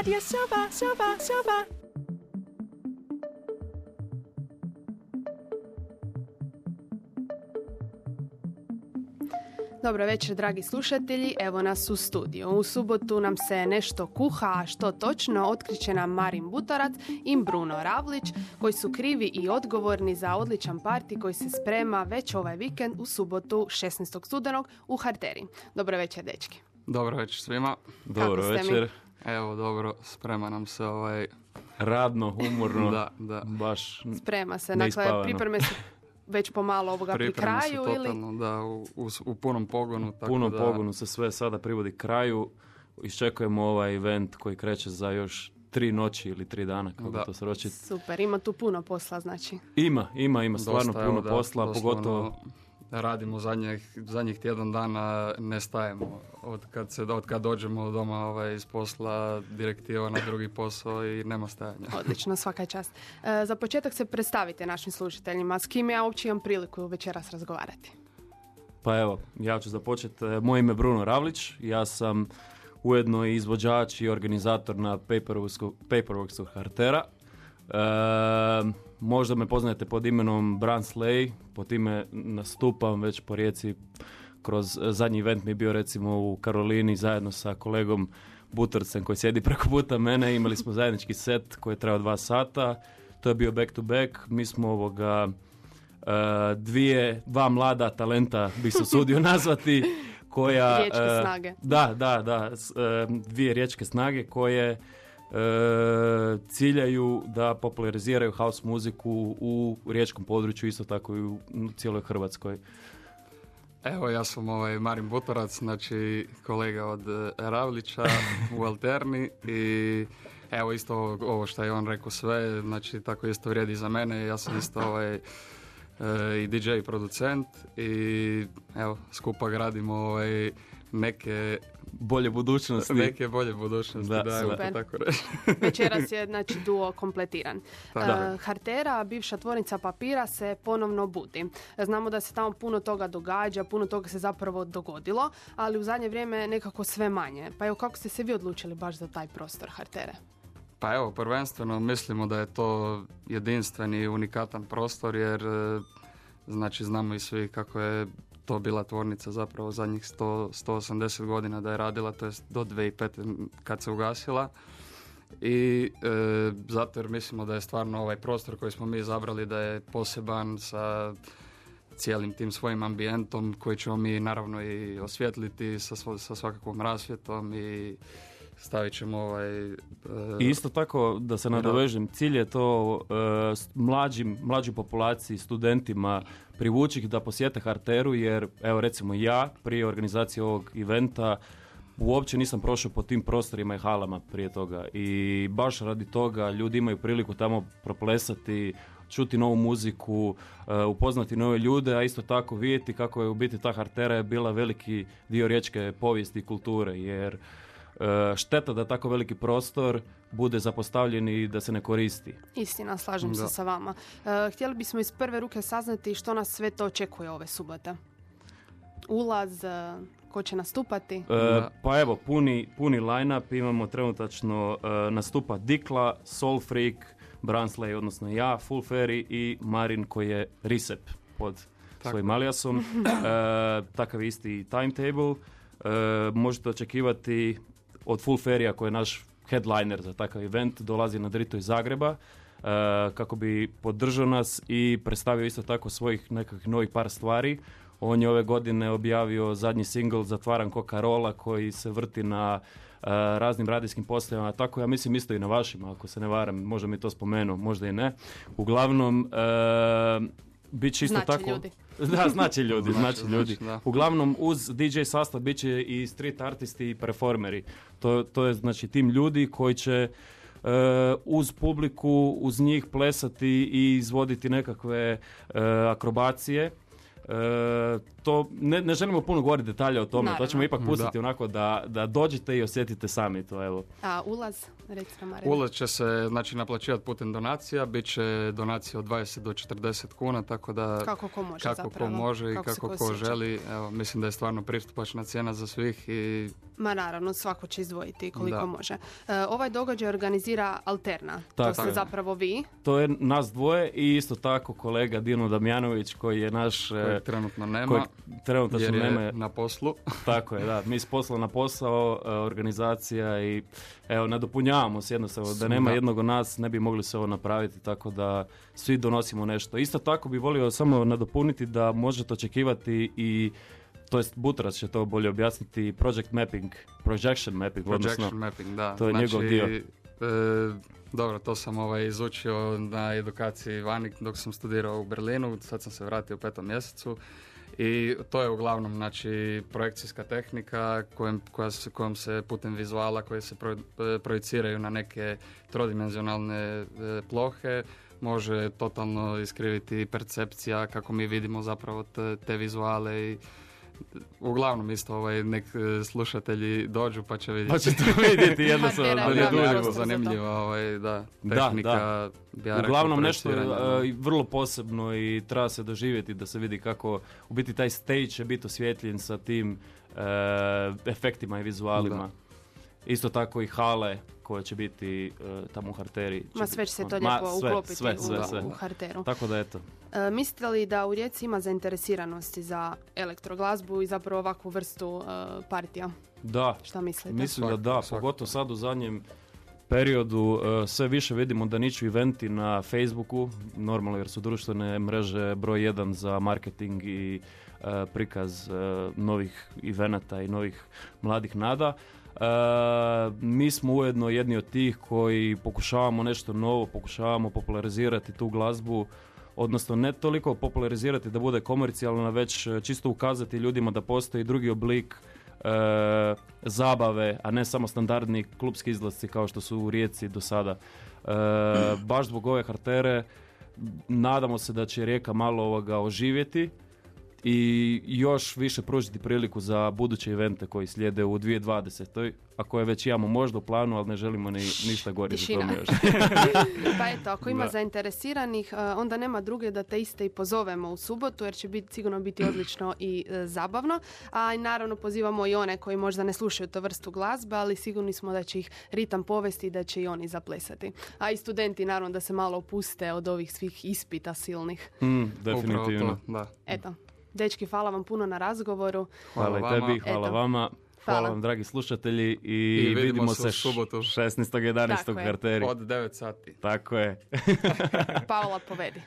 Radio Soba, Soba, Soba. Dobro večer, dragi slušatelji. Evo nas u studiju. U subotu nam se nešto kuha, a što točno otkriće nam Marin Butarac i Bruno Ravlić, koji su krivi i odgovorni za odličan parti koji se sprema već ovaj vikend u subotu 16. studenog u Harteri. Dobro večer, dečki. Dobro večer svima. Dobro večer. Evo, dobro, sprema nam se ovaj... Radno, humorno. da, da. Baš Sprema se. Dakle, pripreme se već pomalo ovoga pri kraju totalno, da, u, u, punom pogonu. Tako punom pogonu se sve sada privodi kraju. Iščekujemo ovaj event koji kreće za još tri noći ili tri dana, kako da. to se roči. Super, ima tu puno posla, znači. Ima, ima, ima stvarno puno posla, pogotovo radimo zadnjih, zadnjih tjedan dana, ne stajemo. Od kad, se, od kad dođemo doma ovaj, iz posla, direktiva na drugi posao i nema stajanja. Odlično, svaka čast. E, za početak se predstavite našim slušateljima. S kim ja uopće imam priliku večeras razgovarati? Pa evo, ja ću započeti. E, moje ime je Bruno Ravlić. Ja sam ujedno i izvođač i organizator na Paperworksu, Paperworksu Hartera. E, možda me poznajete pod imenom Bran Slay, po time nastupam već po rijeci kroz zadnji event mi je bio recimo u Karolini zajedno sa kolegom Butorcem koji sjedi preko puta mene, imali smo zajednički set koji je trajao dva sata, to je bio back to back, mi smo ovoga e, dvije, dva mlada talenta bi se usudio nazvati koja... Riječke e, snage. Da, da, da, dvije riječke snage koje e, ciljaju da populariziraju house muziku u riječkom području, isto tako i u cijeloj Hrvatskoj. Evo, ja sam ovaj Marin Butorac, znači kolega od e, Ravlića u Alterni i evo isto ovo što je on rekao sve, znači tako isto vrijedi za mene, ja sam isto ovaj e, i DJ producent i evo skupa gradimo ovaj neke bolje budućnosti. Neke bolje budućnosti, da, da tako reći. Večeras je znači duo kompletiran. Uh, Hartera, bivša tvornica papira, se ponovno budi. Znamo da se tamo puno toga događa, puno toga se zapravo dogodilo, ali u zadnje vrijeme nekako sve manje. Pa evo kako ste se vi odlučili baš za taj prostor Hartere? Pa evo, prvenstveno mislimo da je to jedinstveni i unikatan prostor jer e, znači znamo i svi kako je to bila tvornica zapravo zadnjih 100, 180 godina da je radila, to je do 2005. kad se ugasila. I e, zato jer mislimo da je stvarno ovaj prostor koji smo mi izabrali da je poseban sa cijelim tim svojim ambijentom koji ćemo mi naravno i osvjetliti sa, sa svakakvom rasvjetom i stavit ćemo ovaj... Uh, isto tako, da se nadovežem, cilj je to uh, mlađim, mlađoj populaciji, studentima privući ih da posjete Harteru, jer evo recimo ja prije organizacije ovog eventa uopće nisam prošao po tim prostorima i halama prije toga. I baš radi toga ljudi imaju priliku tamo proplesati, čuti novu muziku, uh, upoznati nove ljude, a isto tako vidjeti kako je u biti ta Hartera je bila veliki dio riječke povijesti i kulture, jer E, šteta da tako veliki prostor bude zapostavljen i da se ne koristi. Istina, slažem se sa vama. E, htjeli bismo iz prve ruke saznati što nas sve to očekuje ove subote. Ulaz, e, ko će nastupati? pa evo, puni, puni line-up. Imamo trenutačno nastupa Dikla, Soul Freak, Bransley, odnosno ja, Full Fairy i Marin koji je Risep pod svojim aliasom. takav isti timetable. možete očekivati od Full Ferija koji je naš headliner za takav event dolazi na Drito iz Zagreba uh, kako bi podržao nas i predstavio isto tako svojih nekakvih novih par stvari. On je ove godine objavio zadnji single Zatvaran Coca-Cola koji se vrti na uh, raznim radijskim postajama, tako ja mislim isto i na vašima, ako se ne varam, možda mi to spomenu, možda i ne. Uglavnom, uh, bit će isto znači tako... Ljudi. Da, znači ljudi, znači, ljudi. Uglavnom uz DJ sastav bit će i street artisti i performeri. To, to je znači tim ljudi koji će uh, uz publiku, uz njih plesati i izvoditi nekakve uh, akrobacije. E, to ne, ne želimo puno govoriti detalje o tome, Naravno. to ćemo ipak pustiti onako da, da dođete i osjetite sami to, evo. A ulaz, Marina. Ulaz će se znači, naplaćivati putem donacija, bit će donacija od 20 do 40 kuna, tako da Kako ko može kako ko može i kako kako ko ko osjeća. želi. Evo, mislim da je stvarno pristupačna cijena za svih i Ma naravno, svako će izdvojiti koliko Da. može. E, ovaj događaj organizira Alterna. to Tako ste je. zapravo vi. To je nas dvoje i isto tako kolega Dino Damjanović koji je naš... trenutno nema, kojeg trenutno jer je nema na poslu. Tako je, da. Mi s posla na posao, e, organizacija i evo, nadopunjavamo se jednostavno. Da nema jednog od nas ne bi mogli se ovo napraviti, tako da svi donosimo nešto. Isto tako bi volio samo nadopuniti da možete očekivati i to jest Butrac će to bolje objasniti, project mapping, projection mapping, Projection odnosno mapping, da. to je znači, njegov dio. E, dobro, to sam ovaj, izučio na edukaciji vani dok sam studirao u Berlinu, sad sam se vratio u petom mjesecu. I to je uglavnom znači, projekcijska tehnika kojom, koja se, kojom se putem vizuala koje se e, projiciraju na neke trodimenzionalne e, plohe može totalno iskriviti percepcija kako mi vidimo zapravo te, te vizuale i uglavnom isto ovaj, nek e, slušatelji dođu pa će vidjeti. Pa ćete vidjeti jednostavno da vjerujem, ne da, dužimo. prostor za to. zanimljiva ovaj, da, Da, tehnika. da. ja rekao, Uglavnom nešto projiciranja, da. e, vrlo posebno i treba se doživjeti da se vidi kako u biti taj stage će biti osvjetljen sa tim e, efektima i vizualima. Isto tako i hale koje će biti e, tamo u Harteri. Ma sve će se to Ma, lijepo sve, uklopiti sve, u, sve, sve. u Harteru. Tako da eto. E, mislite li da u Rijeci ima zainteresiranosti za elektroglazbu i zapravo ovakvu vrstu e, partija? Da, Šta mislite? mislim da da, svakako. pogotovo sad u zadnjem periodu e, sve više vidimo da niču eventi na Facebooku, normalno jer su društvene mreže broj jedan za marketing i prikaz novih evenata i novih mladih nada. E, mi smo ujedno jedni od tih koji pokušavamo nešto novo, pokušavamo popularizirati tu glazbu, odnosno ne toliko popularizirati da bude komercijalna, već e, čisto ukazati ljudima da postoji drugi oblik e, zabave, a ne samo standardni klubski izlasci kao što su u Rijeci do sada. E, baš zbog ove hartere nadamo se da će Rijeka malo ovoga oživjeti i još više pružiti priliku za buduće evente koji slijede u 2020. A koje već imamo možda u planu, ali ne želimo ni, ništa gore za tome još. pa eto, ako ima Da. zainteresiranih, e, onda nema druge da te iste i pozovemo u subotu, jer će biti, sigurno biti odlično i e, zabavno. A i naravno pozivamo i one koji možda ne slušaju to vrstu glazbe, ali sigurni smo da će ih ritam povesti i da će i oni zaplesati. A i studenti naravno da se malo opuste od ovih svih ispita silnih. Mm, Upravo definitivno. to, da. Eto, dečki, hvala vam puno na razgovoru. Hvala, i Hvala tebi, vama. hvala Eto. vama. Hvala Hvala. vam, dragi slušatelji, i, I vidimo se u subotu. 16.11. Tako u je. Harteri. Od 9 sati. Tako je. Paola, povedi.